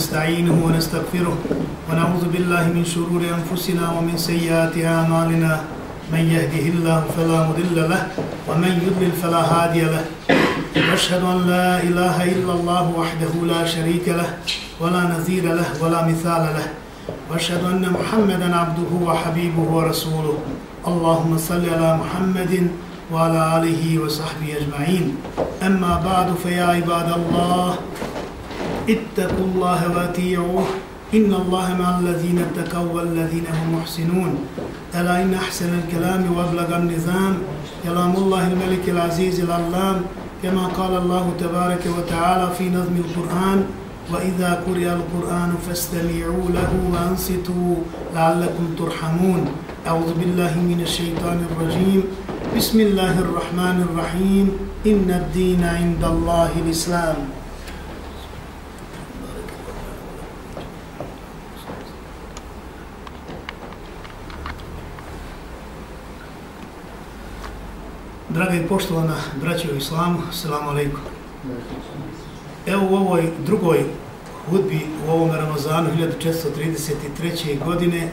ونستعينه ونستغفره ونعوذ بالله من شرور أنفسنا ومن سيئات أعمالنا من يهده الله فلا مضل له ومن يضلل فلا هادي له واشهد ان لا اله الا الله وحده لا شريك له ولا نظير له ولا مثال له واشهد ان محمدا عبده وحبيبه ورسوله اللهم صل على محمد وعلى اله وصحبه اجمعين اما بعد فيا عباد الله اتقوا الله واتيعوه إن الله مع الذين اتقوا والذين هم محسنون. ألا إن أحسن الكلام وأبلغ النظام. كلام الله الملك العزيز العلام. كما قال الله تبارك وتعالى في نظم القرآن وإذا قرئ القرآن فاستمعوا له وأنصتوا لعلكم ترحمون. أعوذ بالله من الشيطان الرجيم. بسم الله الرحمن الرحيم. إن الدين عند الله الإسلام. Draga i poštovana braća u islamu, selamu alaikum. Evo u ovoj drugoj hudbi u ovom Ramazanu 1433. godine